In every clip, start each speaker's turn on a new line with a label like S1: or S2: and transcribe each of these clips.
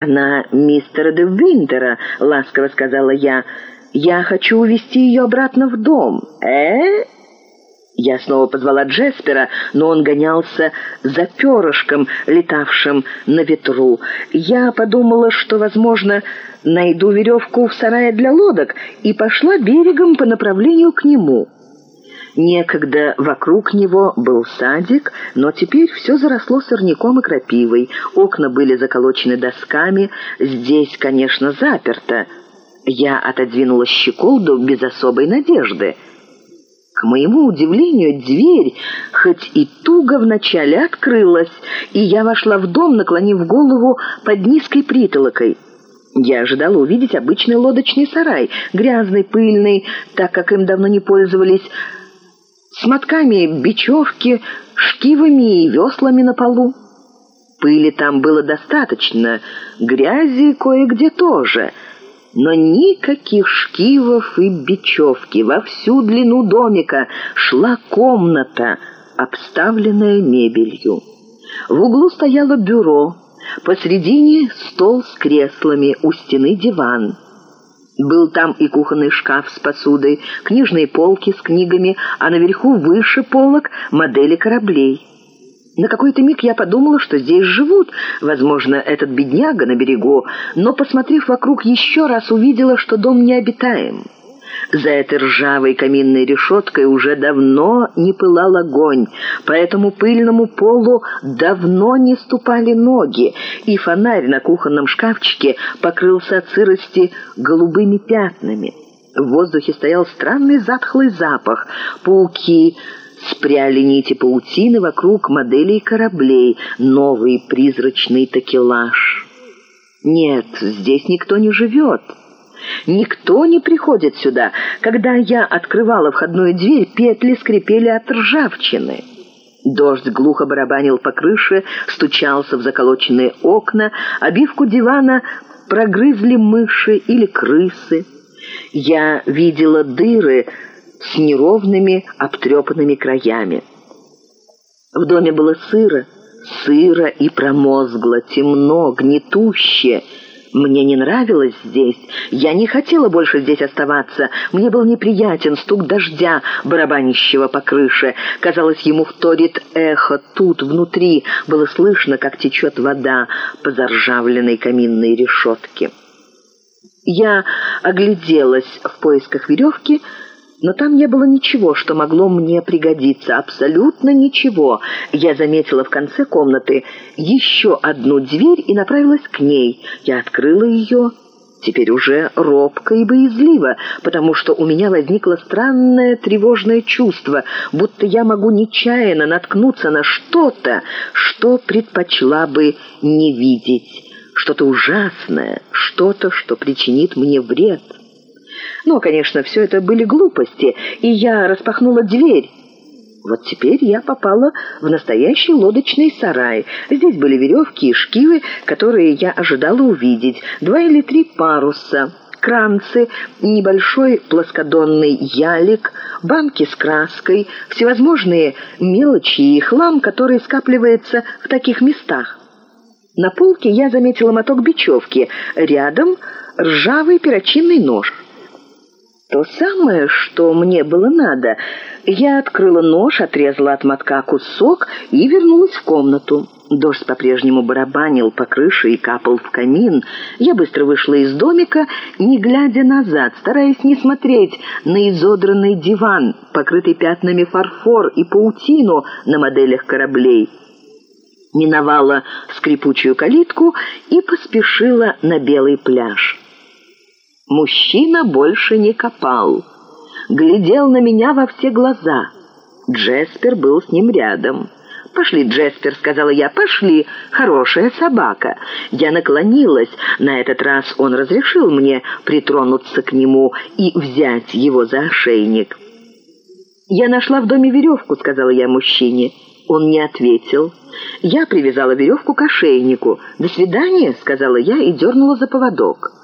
S1: «Она мистера де Винтера», — ласково сказала я. «Я хочу увезти ее обратно в дом». «Э?» Я снова позвала Джеспера, но он гонялся за перышком, летавшим на ветру. Я подумала, что, возможно, найду веревку в сарае для лодок, и пошла берегом по направлению к нему. Некогда вокруг него был садик, но теперь все заросло сорняком и крапивой. Окна были заколочены досками, здесь, конечно, заперто. Я отодвинула щеколду без особой надежды. К моему удивлению, дверь, хоть и туго вначале открылась, и я вошла в дом, наклонив голову под низкой притолокой. Я ожидала увидеть обычный лодочный сарай, грязный, пыльный, так как им давно не пользовались, с мотками бечевки, шкивами и веслами на полу. Пыли там было достаточно, грязи кое-где тоже, но никаких шкивов и бечевки. Во всю длину домика шла комната, обставленная мебелью. В углу стояло бюро, посредине стол с креслами, у стены диван. Был там и кухонный шкаф с посудой, книжные полки с книгами, а наверху выше полок модели кораблей. На какой-то миг я подумала, что здесь живут, возможно, этот бедняга на берегу, но, посмотрев вокруг еще раз, увидела, что дом необитаем. За этой ржавой каминной решеткой уже давно не пылал огонь, по этому пыльному полу давно не ступали ноги, и фонарь на кухонном шкафчике покрылся от сырости голубыми пятнами. В воздухе стоял странный затхлый запах. Пауки спряли нити паутины вокруг моделей кораблей, новый призрачный такелаж. Нет, здесь никто не живет. Никто не приходит сюда. Когда я открывала входную дверь, петли скрипели от ржавчины. Дождь глухо барабанил по крыше, стучался в заколоченные окна, обивку дивана прогрызли мыши или крысы. Я видела дыры с неровными обтрепанными краями. В доме было сыро, сыро и промозгло, темно, гнетуще — мне не нравилось здесь. Я не хотела больше здесь оставаться. Мне был неприятен стук дождя, барабанящего по крыше. Казалось, ему вторит эхо тут, внутри. Было слышно, как течет вода по заржавленной каминной решетке. Я огляделась в поисках веревки, но там не было ничего, что могло мне пригодиться, абсолютно ничего. Я заметила в конце комнаты еще одну дверь и направилась к ней. Я открыла ее, теперь уже робко и боязливо, потому что у меня возникло странное тревожное чувство, будто я могу нечаянно наткнуться на что-то, что предпочла бы не видеть, что-то ужасное, что-то, что причинит мне вред». Но, конечно, все это были глупости, и я распахнула дверь. Вот теперь я попала в настоящий лодочный сарай. Здесь были веревки и шкивы, которые я ожидала увидеть, два или три паруса, кранцы, небольшой плоскодонный ялик, банки с краской, всевозможные мелочи и хлам, который скапливается в таких местах. На полке я заметила моток бечевки, рядом ржавый перочинный нож — то самое, что мне было надо. Я открыла нож, отрезала от мотка кусок и вернулась в комнату. Дождь по-прежнему барабанил по крыше и капал в камин. Я быстро вышла из домика, не глядя назад, стараясь не смотреть на изодранный диван, покрытый пятнами фарфор и паутину на моделях кораблей. Миновала скрипучую калитку и поспешила на белый пляж. Мужчина больше не копал. Глядел на меня во все глаза. Джеспер был с ним рядом. «Пошли, Джеспер», — сказала я, — «пошли, хорошая собака». Я наклонилась. На этот раз он разрешил мне притронуться к нему и взять его за ошейник. «Я нашла в доме веревку», — сказала я мужчине. Он не ответил. Я привязала веревку к ошейнику. «До свидания», — сказала я и дернула за поводок.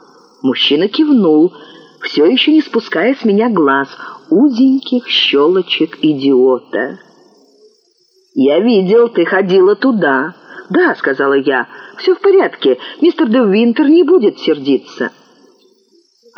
S1: Мужчина кивнул, все еще не спуская с меня глаз, узеньких щелочек идиота. «Я видел, ты ходила туда. «Да», — сказала я, — «все в порядке, мистер де Винтер не будет сердиться».